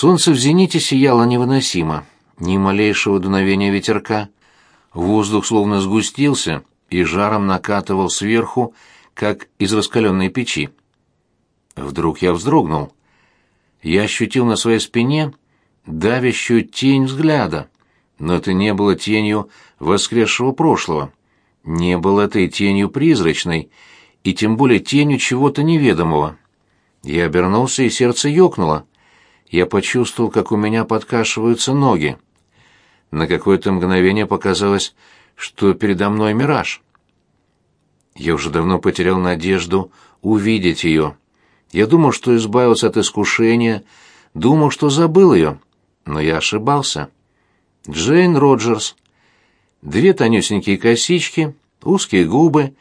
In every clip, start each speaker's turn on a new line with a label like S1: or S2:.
S1: Солнце в зените сияло невыносимо, ни малейшего дуновения ветерка. Воздух словно сгустился и жаром накатывал сверху, как из раскаленной печи. Вдруг я вздрогнул. Я ощутил на своей спине давящую тень взгляда, но это не было тенью воскресшего прошлого, не было этой тенью призрачной, и тем более тенью чего-то неведомого. Я обернулся, и сердце ёкнуло я почувствовал, как у меня подкашиваются ноги. На какое-то мгновение показалось, что передо мной мираж. Я уже давно потерял надежду увидеть ее. Я думал, что избавился от искушения, думал, что забыл ее, но я ошибался. Джейн Роджерс. Две тонюсенькие косички, узкие губы,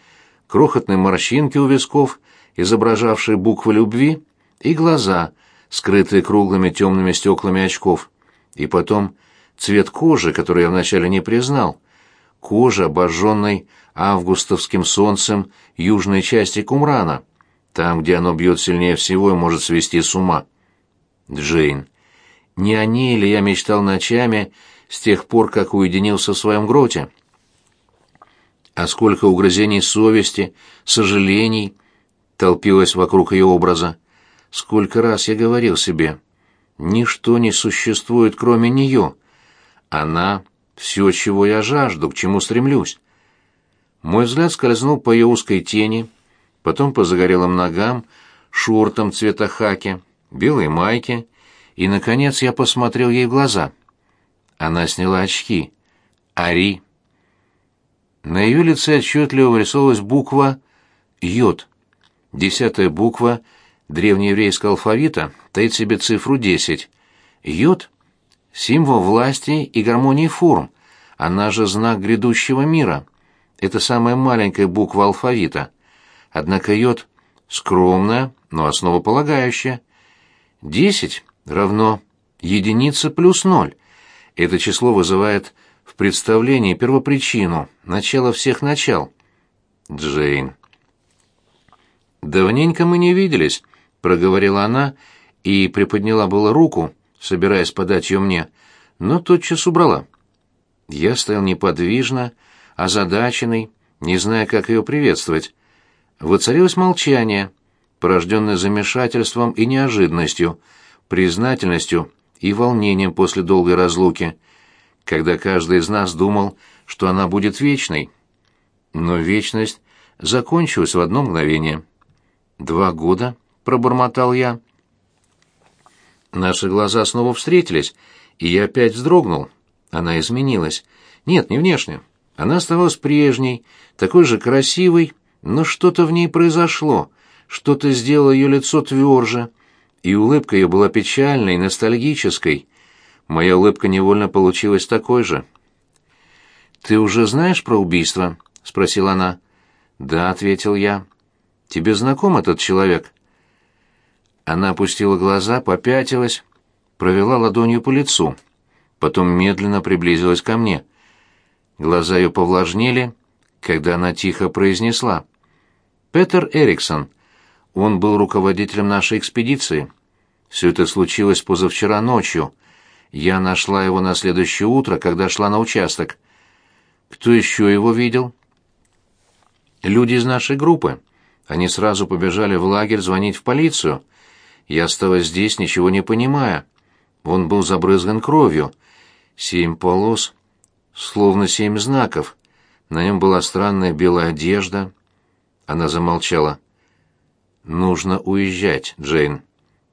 S1: крохотные морщинки у висков, изображавшие буквы любви, и глаза — скрытые круглыми темными стеклами очков. И потом цвет кожи, который я вначале не признал. Кожа, обожженной августовским солнцем южной части Кумрана, там, где оно бьет сильнее всего и может свести с ума. Джейн. Не о ней ли я мечтал ночами с тех пор, как уединился в своем гроте? А сколько угрызений совести, сожалений толпилось вокруг ее образа. Сколько раз я говорил себе, ничто не существует, кроме нее. Она — все, чего я жажду, к чему стремлюсь. Мой взгляд скользнул по ее узкой тени, потом по загорелым ногам, шортам цвета хаки, белой майке, и, наконец, я посмотрел ей в глаза. Она сняла очки. Ари. На ее лице отчетливо вырисовалась буква «Йод». Десятая буква — древнееврейского алфавита таит себе цифру 10. Йод — символ власти и гармонии форм, она же знак грядущего мира. Это самая маленькая буква алфавита. Однако йод — скромная, но основополагающая. 10 равно единица плюс ноль. Это число вызывает в представлении первопричину, начало всех начал. Джейн. Давненько мы не виделись, — проговорила она и приподняла было руку, собираясь подать ее мне, но тотчас убрала. Я стоял неподвижно, озадаченный, не зная, как ее приветствовать. Воцарилось молчание, порожденное замешательством и неожиданностью, признательностью и волнением после долгой разлуки, когда каждый из нас думал, что она будет вечной. Но вечность закончилась в одно мгновение. Два года пробормотал я. Наши глаза снова встретились, и я опять вздрогнул. Она изменилась. Нет, не внешне. Она оставалась прежней, такой же красивой, но что-то в ней произошло, что-то сделало ее лицо тверже, и улыбка ее была печальной, ностальгической. Моя улыбка невольно получилась такой же. «Ты уже знаешь про убийство?» — спросила она. «Да», — ответил я. «Тебе знаком этот человек?» Она опустила глаза, попятилась, провела ладонью по лицу, потом медленно приблизилась ко мне. Глаза ее повлажнели, когда она тихо произнесла. «Петер Эриксон. Он был руководителем нашей экспедиции. Все это случилось позавчера ночью. Я нашла его на следующее утро, когда шла на участок. Кто еще его видел?» «Люди из нашей группы. Они сразу побежали в лагерь звонить в полицию». Я осталась здесь, ничего не понимая. Он был забрызган кровью. Семь полос, словно семь знаков. На нем была странная белая одежда. Она замолчала. «Нужно уезжать, Джейн».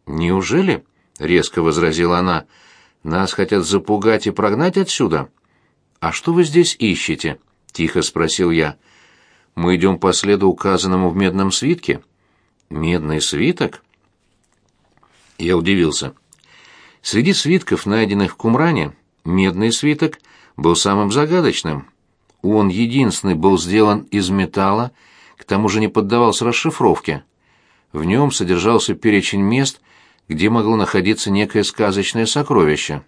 S1: «Неужели?» — резко возразила она. «Нас хотят запугать и прогнать отсюда?» «А что вы здесь ищете?» — тихо спросил я. «Мы идем по следу, указанному в медном свитке». «Медный свиток?» Я удивился. Среди свитков, найденных в Кумране, медный свиток был самым загадочным. Он единственный был сделан из металла, к тому же не поддавался расшифровке. В нем содержался перечень мест, где могло находиться некое сказочное сокровище.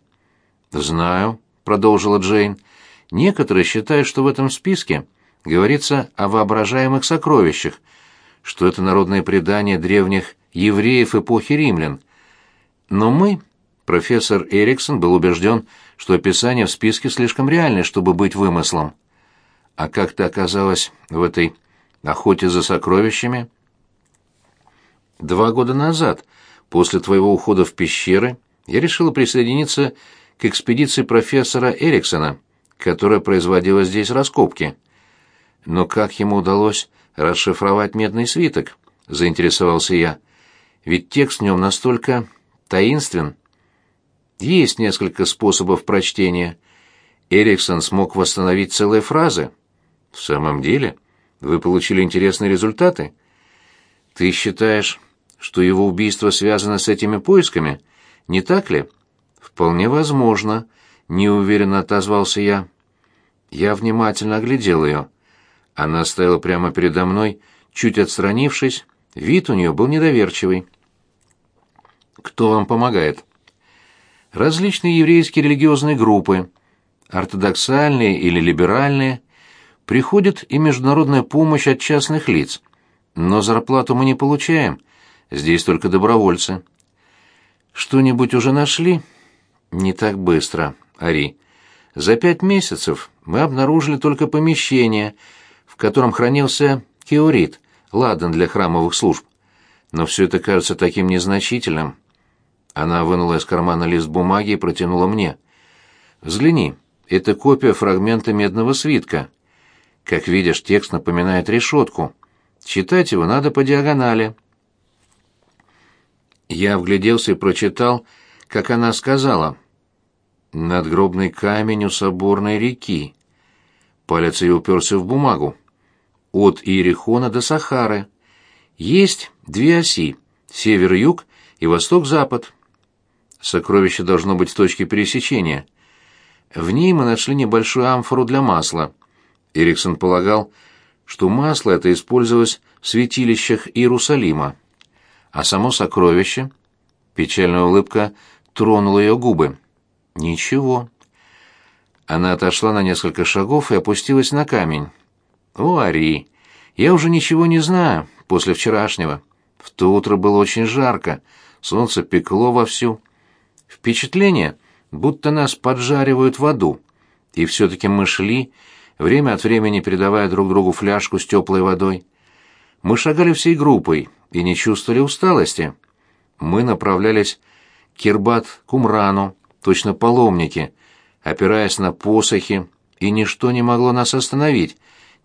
S1: «Знаю», — продолжила Джейн, — «некоторые считают, что в этом списке говорится о воображаемых сокровищах, что это народное предание древних евреев эпохи римлян, но мы Профессор Эриксон был убежден, что описание в списке слишком реальное, чтобы быть вымыслом. А как ты оказалась в этой охоте за сокровищами? Два года назад, после твоего ухода в пещеры, я решила присоединиться к экспедиции профессора Эриксона, которая производила здесь раскопки. Но как ему удалось расшифровать медный свиток? Заинтересовался я. Ведь текст в нем настолько таинствен. Есть несколько способов прочтения. Эриксон смог восстановить целые фразы. В самом деле, вы получили интересные результаты? Ты считаешь, что его убийство связано с этими поисками? Не так ли? Вполне возможно, неуверенно отозвался я. Я внимательно оглядел ее. Она стояла прямо передо мной, чуть отстранившись, вид у нее был недоверчивый. Кто вам помогает? Различные еврейские религиозные группы, ортодоксальные или либеральные, приходит и международная помощь от частных лиц. Но зарплату мы не получаем. Здесь только добровольцы. Что-нибудь уже нашли? Не так быстро, Ари. За пять месяцев мы обнаружили только помещение, в котором хранился кеорит, ладан для храмовых служб. Но все это кажется таким незначительным. Она вынула из кармана лист бумаги и протянула мне. «Взгляни, это копия фрагмента медного свитка. Как видишь, текст напоминает решетку. Читать его надо по диагонали». Я вгляделся и прочитал, как она сказала. «Надгробный камень у соборной реки». Палец ее уперся в бумагу. «От Иерихона до Сахары. Есть две оси — север-юг и восток-запад. Сокровище должно быть в точке пересечения. В ней мы нашли небольшую амфору для масла. Эриксон полагал, что масло это использовалось в святилищах Иерусалима а само сокровище? Печальная улыбка тронула ее губы. Ничего. Она отошла на несколько шагов и опустилась на камень. О, Ари, я уже ничего не знаю после вчерашнего. В то утро было очень жарко, солнце пекло вовсю. Впечатление, будто нас поджаривают в аду. И все-таки мы шли, время от времени передавая друг другу фляжку с теплой водой. Мы шагали всей группой, и не чувствовали усталости. Мы направлялись к Кирбат-Кумрану, точно паломники, опираясь на посохи, и ничто не могло нас остановить,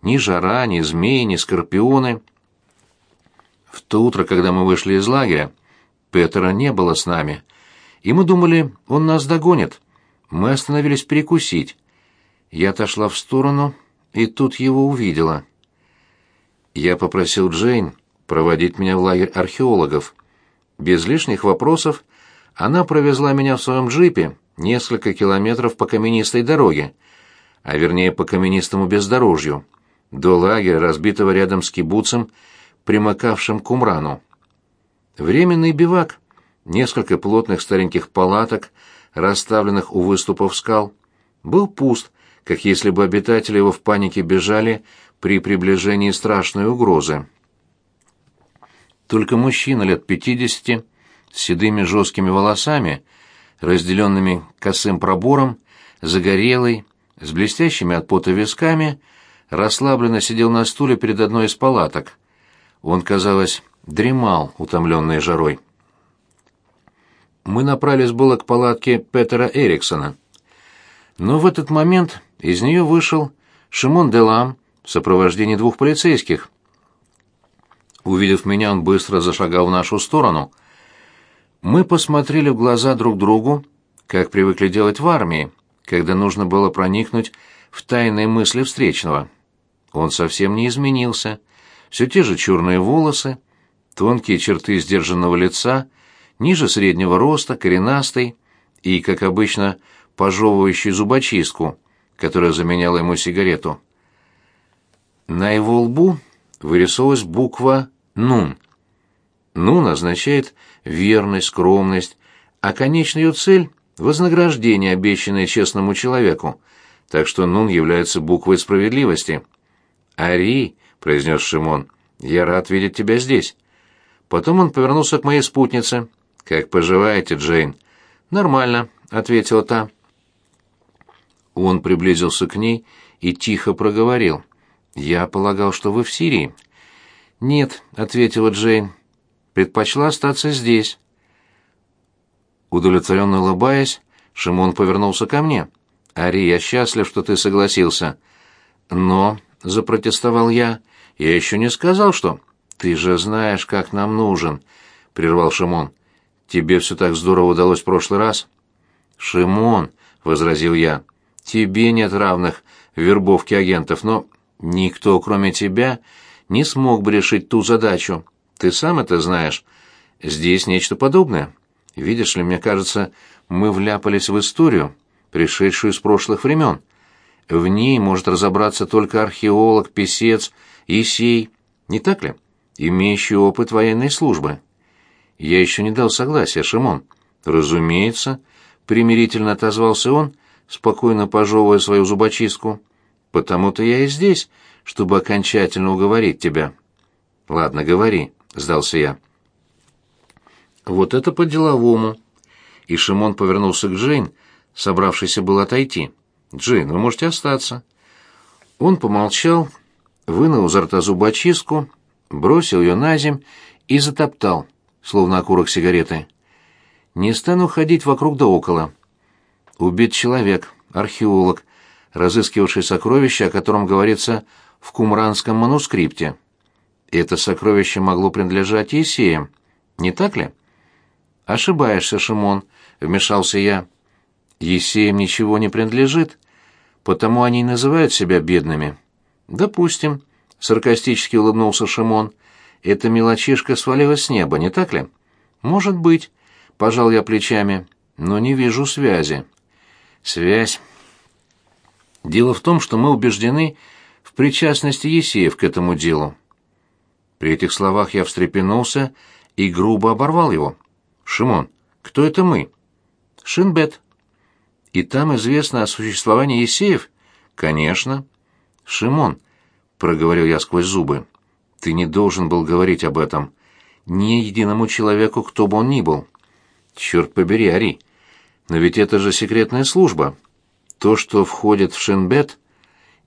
S1: ни жара, ни змеи, ни скорпионы. В то утро, когда мы вышли из лагеря, Петера не было с нами, и мы думали, он нас догонит. Мы остановились перекусить. Я отошла в сторону, и тут его увидела. Я попросил Джейн проводить меня в лагерь археологов. Без лишних вопросов она провезла меня в своем джипе несколько километров по каменистой дороге, а вернее по каменистому бездорожью, до лагеря, разбитого рядом с кибуцем, примыкавшим к Умрану. Временный бивак, несколько плотных стареньких палаток, расставленных у выступов скал, был пуст, как если бы обитатели его в панике бежали при приближении страшной угрозы. Только мужчина лет пятидесяти, с седыми жесткими волосами, разделенными косым пробором, загорелый, с блестящими от пота висками, расслабленно сидел на стуле перед одной из палаток. Он, казалось, дремал, утомленный жарой. Мы направились было к палатке Петера Эриксона. Но в этот момент из нее вышел Шимон Делам в сопровождении двух полицейских. Увидев меня, он быстро зашагал в нашу сторону. Мы посмотрели в глаза друг другу, как привыкли делать в армии, когда нужно было проникнуть в тайные мысли встречного. Он совсем не изменился. Все те же черные волосы, тонкие черты сдержанного лица, ниже среднего роста, коренастый и, как обычно, пожевывающий зубочистку, которая заменяла ему сигарету. На его лбу вырисовалась буква «нун». «Нун» означает верность, скромность, а конечная ее цель — вознаграждение, обещанное честному человеку, так что «нун» является буквой справедливости. «Ари», — произнес Шимон, — «я рад видеть тебя здесь». Потом он повернулся к моей спутнице. «Как поживаете, Джейн? «Нормально», — ответила та. Он приблизился к ней и тихо проговорил. «Я полагал, что вы в Сирии». «Нет», — ответила Джейн. «Предпочла остаться здесь». Удовлетворенно улыбаясь, Шимон повернулся ко мне. «Ари, я счастлив, что ты согласился». «Но», — запротестовал я, — «я еще не сказал, что...» «Ты же знаешь, как нам нужен», — прервал Шимон. «Тебе все так здорово удалось в прошлый раз». «Шимон», — возразил я, — «тебе нет равных в вербовке агентов, но никто, кроме тебя, не смог бы решить ту задачу. Ты сам это знаешь. Здесь нечто подобное. Видишь ли, мне кажется, мы вляпались в историю, пришедшую из прошлых времен. В ней может разобраться только археолог, писец, Исей, не так ли? Имеющий опыт военной службы. Я еще не дал согласия, Шимон. Разумеется, примирительно отозвался он, спокойно пожевывая свою зубочистку. Потому-то я и здесь, чтобы окончательно уговорить тебя. Ладно, говори, сдался я. Вот это по-деловому. И Шимон повернулся к Джейн, собравшийся был отойти. Джейн, вы можете остаться. Он помолчал, вынул изо рта зубочистку, бросил ее на земь и затоптал, словно окурок сигареты. Не стану ходить вокруг да около. Убит человек, археолог, разыскивавший сокровище, о котором говорится в кумранском манускрипте. Это сокровище могло принадлежать Есеям, не так ли? Ошибаешься, Шимон, вмешался я. Есеям ничего не принадлежит, потому они и называют себя бедными. Допустим, саркастически улыбнулся Шимон. Эта мелочишка свалилась с неба, не так ли? Может быть, пожал я плечами, но не вижу связи. Связь. Дело в том, что мы убеждены в причастности Есеев к этому делу. При этих словах я встрепенулся и грубо оборвал его. Шимон, кто это мы? Шинбет. И там известно о существовании Есеев? Конечно. Шимон, проговорил я сквозь зубы. Ты не должен был говорить об этом. Ни единому человеку, кто бы он ни был. Черт побери, Ари. Но ведь это же секретная служба. То, что входит в Шинбет,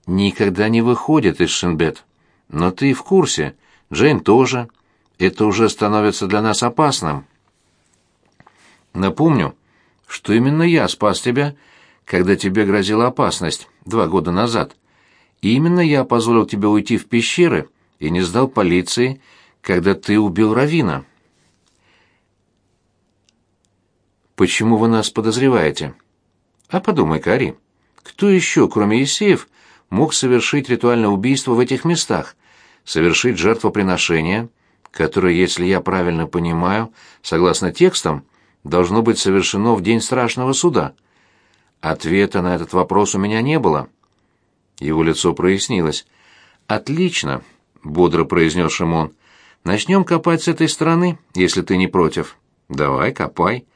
S1: никогда не выходит из Шинбет. Но ты в курсе, Джейн тоже. Это уже становится для нас опасным. Напомню, что именно я спас тебя, когда тебе грозила опасность два года назад. И именно я позволил тебе уйти в пещеры и не сдал полиции, когда ты убил Равина. Почему вы нас подозреваете? А подумай, Кари, кто еще, кроме Есеев, мог совершить ритуальное убийство в этих местах, совершить жертвоприношение, которое, если я правильно понимаю, согласно текстам, должно быть совершено в день страшного суда? Ответа на этот вопрос у меня не было. Его лицо прояснилось. «Отлично», — бодро произнес Шимон. «Начнем копать с этой стороны, если ты не против». «Давай, копай».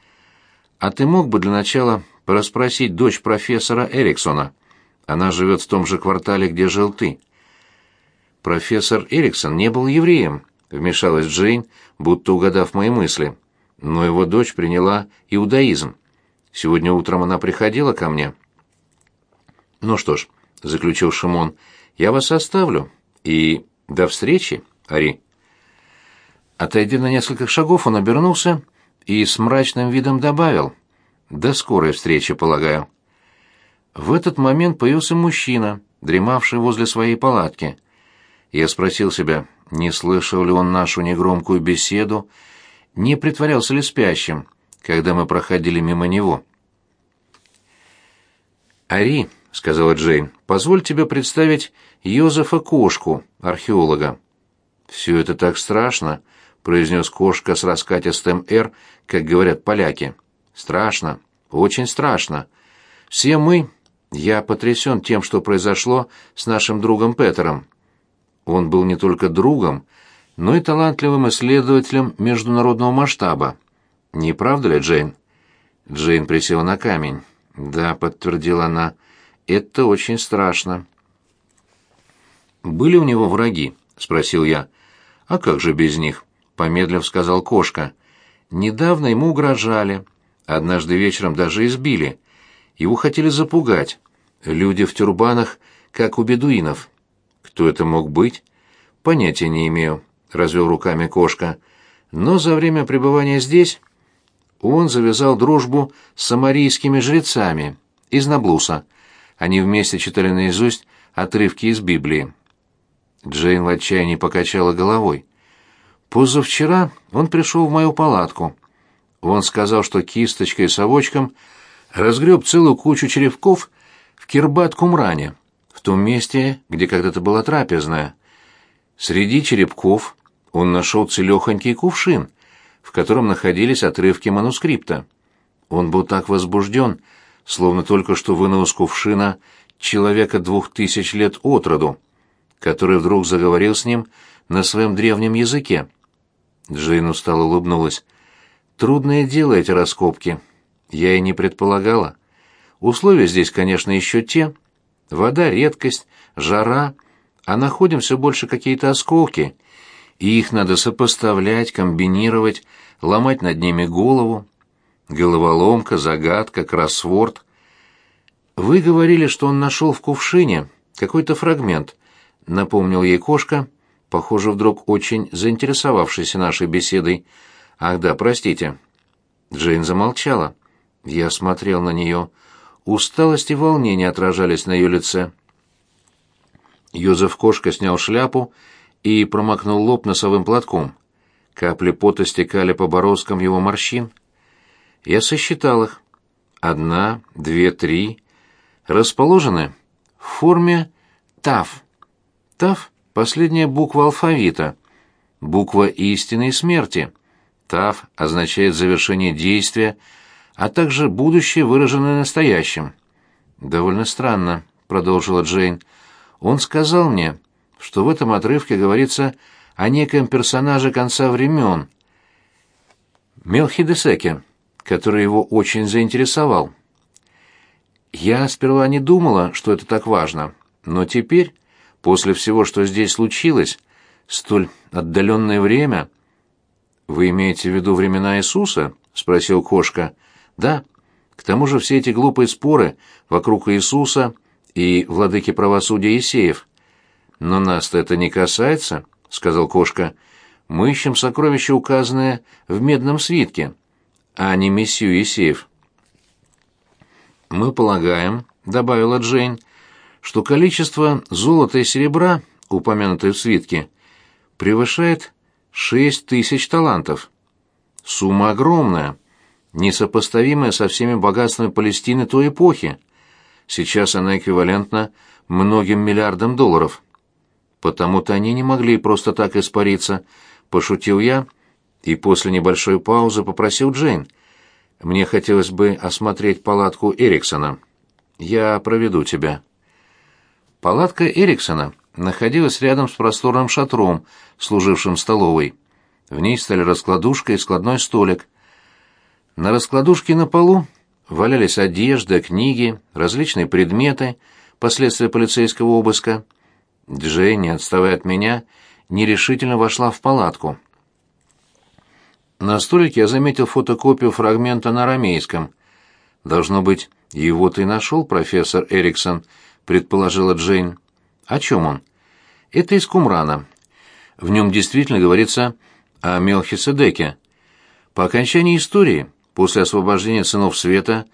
S1: «А ты мог бы для начала порасспросить дочь профессора Эриксона? Она живет в том же квартале, где жил ты». «Профессор Эриксон не был евреем», — вмешалась Джейн, будто угадав мои мысли но его дочь приняла иудаизм. Сегодня утром она приходила ко мне. «Ну что ж», — заключил Шимон, — «я вас оставлю. И до встречи, Ари». Отойдя на несколько шагов, он обернулся и с мрачным видом добавил. «До скорой встречи, полагаю». В этот момент появился мужчина, дремавший возле своей палатки. Я спросил себя, не слышал ли он нашу негромкую беседу, не притворялся ли спящим, когда мы проходили мимо него. «Ари», — сказала Джейн, — «позволь тебе представить Йозефа Кошку, археолога». «Все это так страшно», — произнес Кошка с раскатистым «Р», как говорят поляки. «Страшно, очень страшно. Все мы...» Я потрясен тем, что произошло с нашим другом Петером. Он был не только другом, но и талантливым исследователем международного масштаба. Не правда ли, Джейн? Джейн присела на камень. Да, подтвердила она. Это очень страшно. Были у него враги? спросил я. А как же без них? помедлив сказал кошка. Недавно ему угрожали. Однажды вечером даже избили. Его хотели запугать. Люди в тюрбанах, как у бедуинов. Кто это мог быть? Понятия не имею, развел руками кошка. Но за время пребывания здесь он завязал дружбу с самарийскими жрецами из Наблуса. Они вместе читали наизусть отрывки из Библии. Джейн в отчаянии покачала головой. Позавчера он пришел в мою палатку. Он сказал, что кисточкой и совочком разгреб целую кучу черевков в Кирбат-Кумране, в том месте, где когда-то была трапезная. Среди черепков он нашел целехонький кувшин, в котором находились отрывки манускрипта. Он был так возбужден, словно только что вынул из кувшина человека двух тысяч лет от роду, который вдруг заговорил с ним на своем древнем языке. Джейн устало улыбнулась. «Трудное дело эти раскопки. Я и не предполагала. Условия здесь, конечно, еще те. Вода — редкость, жара, а находим все больше какие-то осколки, и их надо сопоставлять, комбинировать, ломать над ними голову. Головоломка, загадка, кроссворд. Вы говорили, что он нашел в кувшине какой-то фрагмент, напомнил ей кошка, похоже, вдруг очень заинтересовавшийся нашей беседой. Ах да, простите. Джейн замолчала. Я смотрел на нее. Усталость и волнение отражались на ее лице. Йозеф Кошка снял шляпу и промокнул лоб носовым платком. Капли пота стекали по бороздкам его морщин. Я сосчитал их. Одна, две, три. Расположены в форме ТАФ. ТАФ — последняя буква алфавита. Буква истины и смерти. ТАФ означает завершение действия, а также будущее, выраженное настоящим. «Довольно странно», — продолжила Джейн. «Он сказал мне, что в этом отрывке говорится о неком персонаже конца времен, Мелхидесеке, который его очень заинтересовал. Я сперва не думала, что это так важно, но теперь, после всего, что здесь случилось, столь отдаленное время... «Вы имеете в виду времена Иисуса?» — спросил кошка. «Да. К тому же все эти глупые споры вокруг Иисуса и владыки правосудия Исеев. Но нас-то это не касается», — сказал кошка. «Мы ищем сокровища, указанные в медном свитке, а не мессию Исеев». «Мы полагаем», — добавила Джейн, — «что количество золота и серебра, упомянутое в свитке, превышает шесть тысяч талантов. Сумма огромная, несопоставимая со всеми богатствами Палестины той эпохи. Сейчас она эквивалентна многим миллиардам долларов. Потому-то они не могли просто так испариться, пошутил я и после небольшой паузы попросил Джейн. Мне хотелось бы осмотреть палатку Эриксона. Я проведу тебя. Палатка Эриксона находилась рядом с просторным шатром, служившим столовой. В ней стояли раскладушка и складной столик. На раскладушке на полу валялись одежда, книги, различные предметы, последствия полицейского обыска. Джейн, отставая от меня, нерешительно вошла в палатку. На столике я заметил фотокопию фрагмента на арамейском. «Должно быть, его ты нашел, профессор Эриксон», — предположила Джейн. О чем он? Это из Кумрана. В нем действительно говорится о Мелхиседеке. По окончании истории, после освобождения сынов света,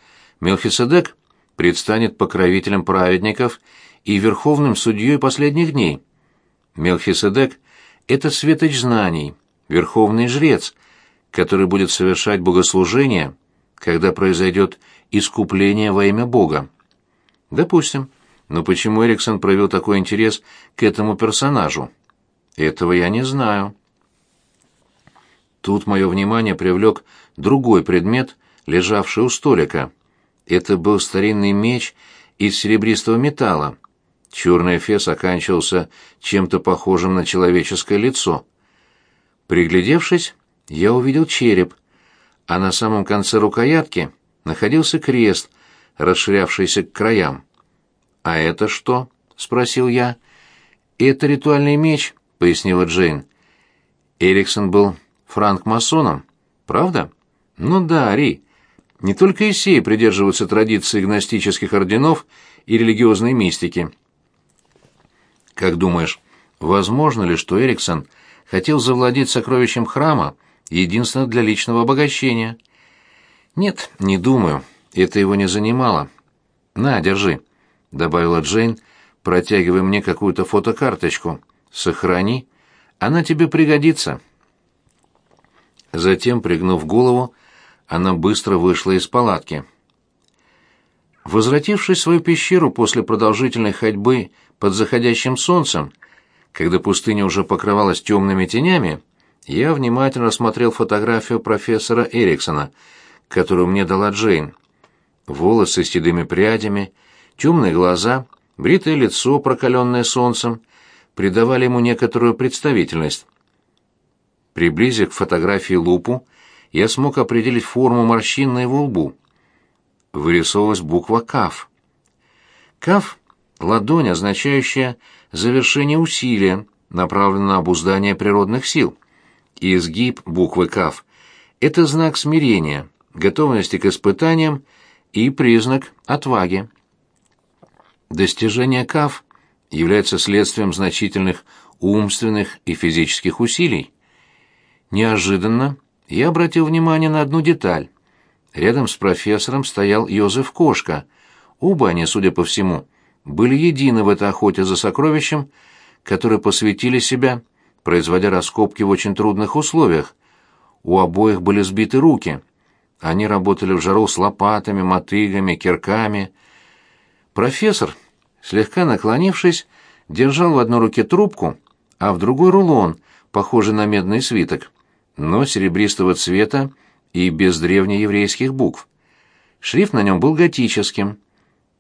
S1: Мелхиседек предстанет покровителем праведников и верховным судьей последних дней. Мелхиседек — это светоч знаний, верховный жрец, который будет совершать богослужение, когда произойдет искупление во имя Бога. Допустим. Но почему Эриксон проявил такой интерес к этому персонажу? Этого я не знаю. Тут мое внимание привлек другой предмет, лежавший у столика. Это был старинный меч из серебристого металла. Черный эфес оканчивался чем-то похожим на человеческое лицо. Приглядевшись, я увидел череп, а на самом конце рукоятки находился крест, расширявшийся к краям. «А это что?» — спросил я. «Это ритуальный меч», — пояснила Джейн. Эриксон был франк-масоном, правда? Ну да, Ри. Не только Исеи придерживаются традиции гностических орденов и религиозной мистики. Как думаешь, возможно ли, что Эриксон хотел завладеть сокровищем храма единственно для личного обогащения? Нет, не думаю. Это его не занимало. На, держи, добавила Джейн, протягивая мне какую-то фотокарточку. Сохрани, она тебе пригодится. Затем, пригнув голову, она быстро вышла из палатки. Возвратившись в свою пещеру после продолжительной ходьбы под заходящим солнцем, когда пустыня уже покрывалась темными тенями, я внимательно рассмотрел фотографию профессора Эриксона, которую мне дала Джейн. Волосы с седыми прядями, темные глаза, бритое лицо, прокаленное солнцем, придавали ему некоторую представительность. Приблизив к фотографии лупу, я смог определить форму морщин на его лбу. Вырисовывалась буква «КАФ». «КАФ» — ладонь, означающая завершение усилия, направленное на обуздание природных сил. И изгиб буквы «КАФ» — это знак смирения, готовности к испытаниям и признак отваги. Достижение КАФ является следствием значительных умственных и физических усилий. Неожиданно я обратил внимание на одну деталь. Рядом с профессором стоял Йозеф Кошка. Оба они, судя по всему, были едины в этой охоте за сокровищем, которые посвятили себя, производя раскопки в очень трудных условиях. У обоих были сбиты руки. Они работали в жару с лопатами, мотыгами, кирками. Профессор, слегка наклонившись, держал в одной руке трубку, а в другой рулон, похожий на медный свиток но серебристого цвета и без древнееврейских букв. Шрифт на нем был готическим,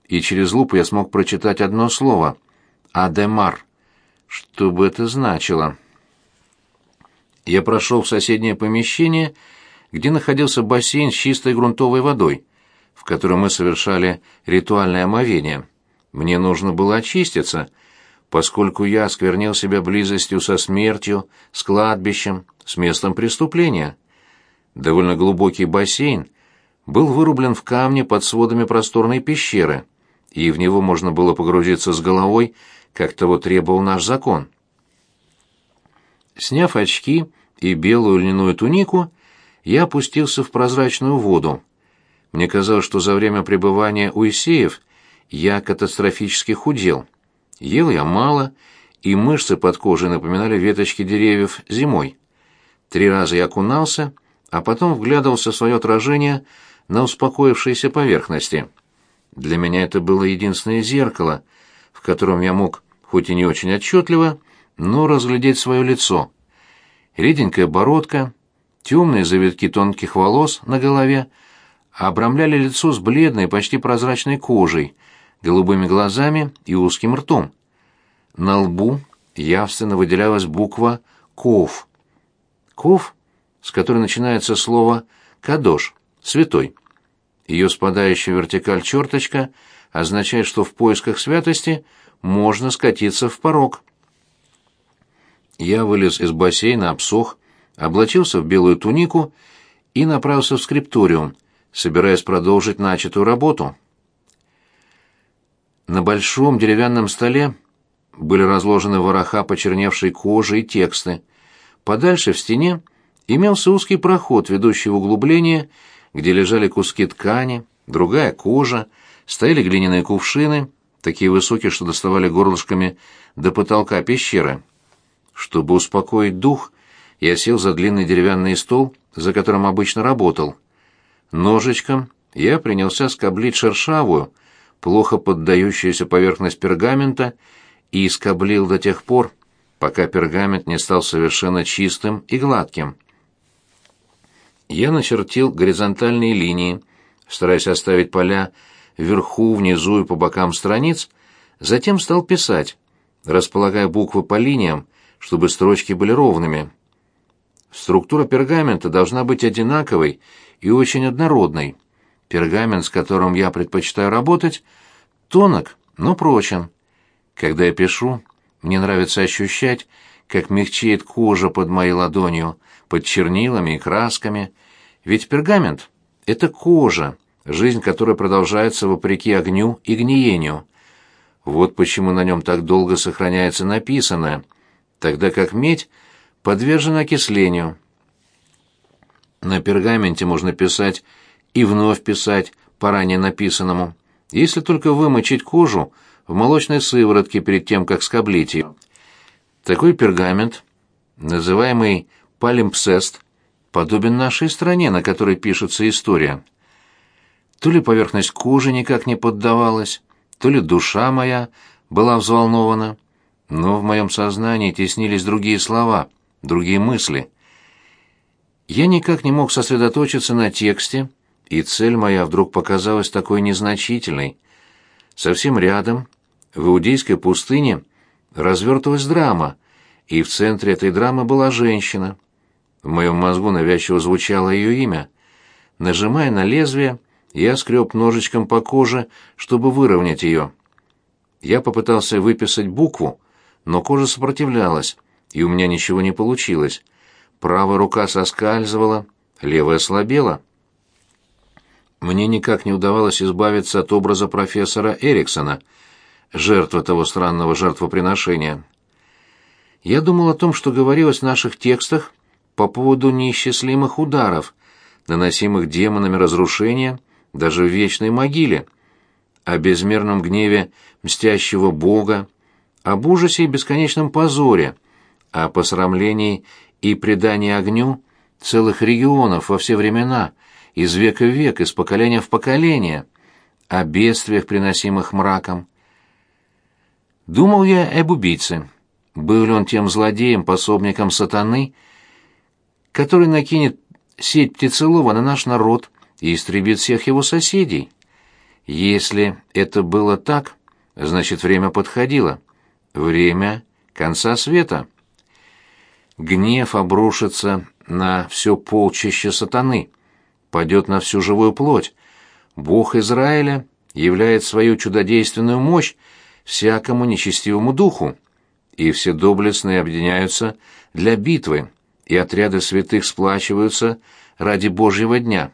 S1: и через лупу я смог прочитать одно слово — «Адемар». Что бы это значило? Я прошел в соседнее помещение, где находился бассейн с чистой грунтовой водой, в котором мы совершали ритуальное омовение. Мне нужно было очиститься, поскольку я осквернил себя близостью со смертью, с кладбищем, с местом преступления. Довольно глубокий бассейн был вырублен в камне под сводами просторной пещеры, и в него можно было погрузиться с головой, как того требовал наш закон. Сняв очки и белую льняную тунику, я опустился в прозрачную воду. Мне казалось, что за время пребывания у Исеев я катастрофически худел. Ел я мало, и мышцы под кожей напоминали веточки деревьев зимой. Три раза я окунался, а потом вглядывался в свое отражение на успокоившейся поверхности. Для меня это было единственное зеркало, в котором я мог, хоть и не очень отчетливо, но разглядеть свое лицо. Реденькая бородка, темные завитки тонких волос на голове обрамляли лицо с бледной, почти прозрачной кожей, голубыми глазами и узким ртом. На лбу явственно выделялась буква «Ков», Ков, с которой начинается слово «кадош» — «святой». Ее спадающая вертикаль черточка означает, что в поисках святости можно скатиться в порог. Я вылез из бассейна, обсох, облачился в белую тунику и направился в скрипториум, собираясь продолжить начатую работу. На большом деревянном столе были разложены вороха почерневшей кожи и тексты. Подальше в стене имелся узкий проход, ведущий в углубление, где лежали куски ткани, другая кожа, стояли глиняные кувшины, такие высокие, что доставали горлышками до потолка пещеры. Чтобы успокоить дух, я сел за длинный деревянный стол, за которым обычно работал. Ножичком я принялся скоблить шершавую, плохо поддающуюся поверхность пергамента и скоблил до тех пор, пока пергамент не стал совершенно чистым и гладким. Я начертил горизонтальные линии, стараясь оставить поля вверху, внизу и по бокам страниц, затем стал писать, располагая буквы по линиям, чтобы строчки были ровными. Структура пергамента должна быть одинаковой и очень однородной. Пергамент, с которым я предпочитаю работать, тонок, но прочен. Когда я пишу, мне нравится ощущать, как мягчеет кожа под моей ладонью, под чернилами и красками, ведь пергамент — Это кожа, жизнь которой продолжается вопреки огню и гниению. Вот почему на нем так долго сохраняется написанное, тогда как медь подвержена окислению. На пергаменте можно писать и вновь писать по ранее написанному, если только вымочить кожу в молочной сыворотке перед тем, как скоблить ее. Такой пергамент, называемый палимпсест, подобен нашей стране, на которой пишется история. То ли поверхность кожи никак не поддавалась, то ли душа моя была взволнована, но в моем сознании теснились другие слова, другие мысли. Я никак не мог сосредоточиться на тексте, и цель моя вдруг показалась такой незначительной. Совсем рядом, в иудейской пустыне, развертывалась драма, и в центре этой драмы была женщина. В моем мозгу навязчиво звучало ее имя. Нажимая на лезвие, я скреб ножичком по коже, чтобы выровнять ее. Я попытался выписать букву, но кожа сопротивлялась, и у меня ничего не получилось. Правая рука соскальзывала, левая слабела. Мне никак не удавалось избавиться от образа профессора Эриксона, жертвы того странного жертвоприношения. Я думал о том, что говорилось в наших текстах по поводу неисчислимых ударов, наносимых демонами разрушения даже в вечной могиле, о безмерном гневе мстящего Бога, об ужасе и бесконечном позоре, о посрамлении и предании огню целых регионов во все времена, из века в век, из поколения в поколение, о бедствиях, приносимых мраком. Думал я об убийце. Был ли он тем злодеем, пособником сатаны, который накинет сеть птицелова на наш народ и истребит всех его соседей? Если это было так, значит, время подходило. Время конца света. Гнев обрушится на все полчище сатаны, падет на всю живую плоть. Бог Израиля являет свою чудодейственную мощь всякому нечестивому духу, и все доблестные объединяются для битвы, и отряды святых сплачиваются ради Божьего дня.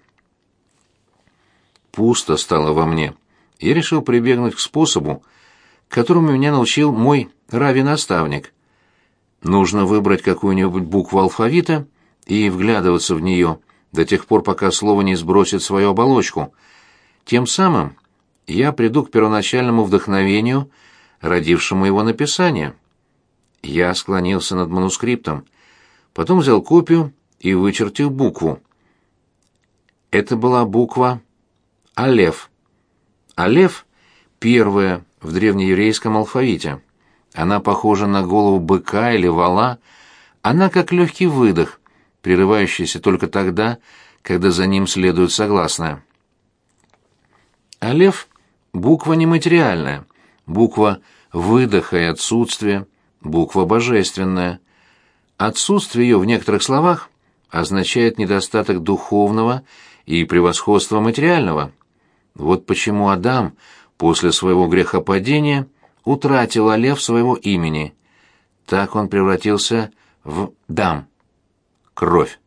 S1: Пусто стало во мне. Я решил прибегнуть к способу, которому меня научил мой рави-наставник. Нужно выбрать какую-нибудь букву алфавита и вглядываться в нее до тех пор, пока слово не сбросит свою оболочку. Тем самым я приду к первоначальному вдохновению, родившему его написание. Я склонился над манускриптом, потом взял копию и вычертил букву. Это была буква «Алеф». «Алеф» — первая в древнееврейском алфавите. Она похожа на голову быка или вала, она как легкий выдох, прерывающийся только тогда, когда за ним следует согласное. Алеф — буква нематериальная, буква выдоха и отсутствия, буква божественная. Отсутствие ее в некоторых словах означает недостаток духовного и превосходство материального. Вот почему Адам после своего грехопадения утратил Алев своего имени. Так он превратился в Дам. Кровь.